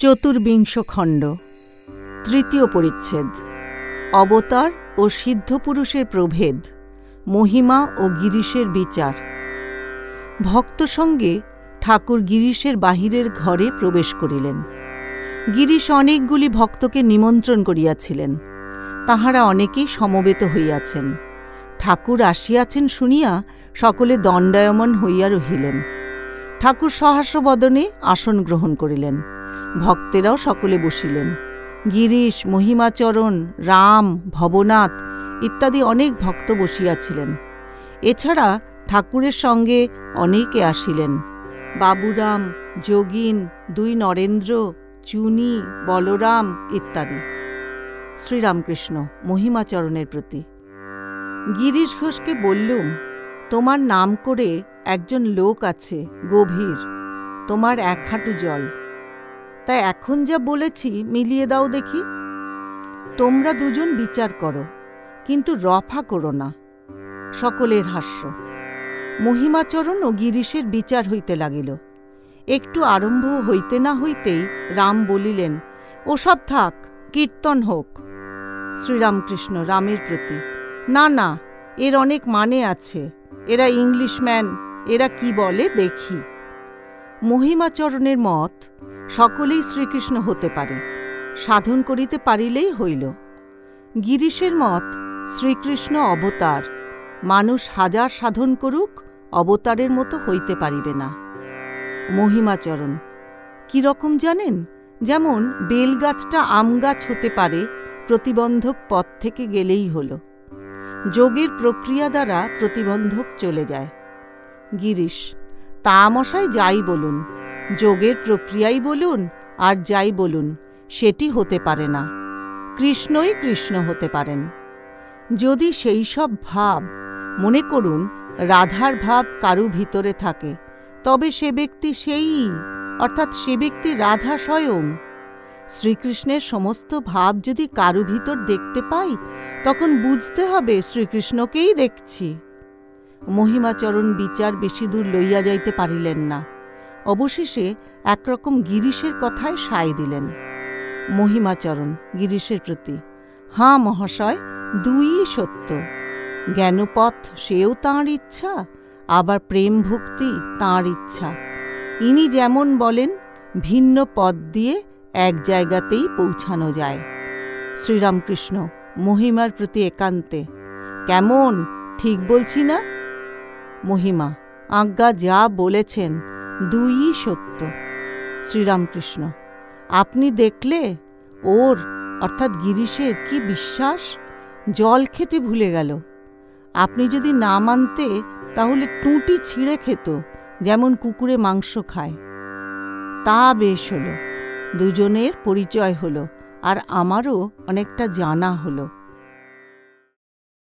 চতুর্বিংশ খণ্ড তৃতীয় পরিচ্ছেদ। অবতার ও সিদ্ধপুরুষের প্রভেদ, মহিমা ও গিরিশের বিচার। ভক্ত সঙ্গে ঠাকুর গিরিশের বাহিরের ঘরে প্রবেশ করিলেন। গিরিশ অনেকগুলি ভক্তকে নিমন্ত্রণ করিয়াছিলেন। তাহারা অনেকেই সমবেত হইয়াছেন। ঠাকুর আসিয়াছেন শুনিয়া সকলে দণ্ডায়মন হইয়া রহিলেন। ঠাকুর সহাস্যবদনে আসন গ্রহণ করিলেন। ভক্তেরাও সকলে বসিলেন। গিরিশ, মহিমাচরণ, রাম, ভবনাথ ইত্যাদি অনেক ভক্ত বসিয়াছিলেন। এছাড়া ঠাকুরের সঙ্গে অনেকে আসিলেন। বাবুরাম, যোগিন, দুই নরেন্দ্র, চুনি, বলরাম ইত্যাদি। শ্রীরামকৃষ্ণ মহিমাচরণের প্রতি। গিরিশ ঘোষকে বললুম, তোমার নাম করে একজন লোক আছে, গভীর। তোমার এক হাঁটু জল। তাই এখন যা বলেছি, মিলিয়ে দাও দেখি। তোমরা দুজন বিচার করো, কিন্তু রফা করো না। সকলের হাস্য। মহিমাচরণ ও গিরিশের বিচার হইতে লাগিল। একটু আরম্ভ হইতে না হইতেই রাম বলিলেন, ওসব থাক, কীর্তন হোক। শ্রীরামকৃষ্ণ রামের প্রতি, না না, এর অনেক মানে আছে। এরা ইংলিশম্যান এরা কি বলে দেখি। মহিমাচরণের মত সকলেই শ্রীকৃষ্ণ হতে পারে, সাধন করিতে পারিলেই হইল। গিরিশের মত শ্রীকৃষ্ণ অবতার, মানুষ হাজার সাধন করুক, অবতারের মতো হইতে পারিবে না। মহিমাচরণ রকম জানেন? যেমন বেলগাছটা আম গাছ হতে পারে, প্রতিবন্ধক পথ থেকে গেলেই হল। যোগের প্রক্রিয়া দ্বারা প্রতিবন্ধক চলে যায়। গিরিশ তা মশাই যাই বলুন, যোগের প্রক্রিয়াই বলুন আর যাই বলুন, সেটি হতে পারে না, কৃষ্ণই কৃষ্ণ হতে পারেন। যদি সেই সব ভাব মনে করুন, রাধার ভাব কারু ভিতরে থাকে, তবে সে ব্যক্তি সেই, অর্থাৎ সে ব্যক্তি রাধা স্বয়ং। শ্রীকৃষ্ণের সমস্ত ভাব যদি কারু ভিতর দেখতে পাই, তখন বুঝতে হবে শ্রীকৃষ্ণকেই দেখছি। মহিমাচরণ বিচার বেশি দূর লইয়া যাইতে পারিলেন না। অবশেষে একরকম গিরিশের কথায় সায় দিলেন। মহিমাচরণ, গিরিশের প্রতি, হাঁ মহাশয়, দুই সত্য। জ্ঞানপথ সেও তাঁর ইচ্ছা, আবার প্রেম ভক্তি তাঁর ইচ্ছা। ইনি যেমন বলেন, ভিন্ন পথ দিয়ে এক জায়গাতেই পৌঁছানো যায়। শ্রীরামকৃষ্ণ, মহিমার প্রতি একান্তে, কেমন? ঠিক বলছি না? মহিমা, আজ্ঞা যা বলেছেন দুই সত্য। শ্রীরামকৃষ্ণ, আপনি দেখলে ওর, অর্থাৎ গিরিশের কি বিশ্বাস? জল খেতে ভুলে গেল। আপনি যদি না মানতে, তাহলে টুঁটি ছিঁড়ে খেত, যেমন কুকুরে মাংস খায়। তা বেশ হলো, দুজনের পরিচয় হলো, আর আমারও অনেকটা জানা হলো।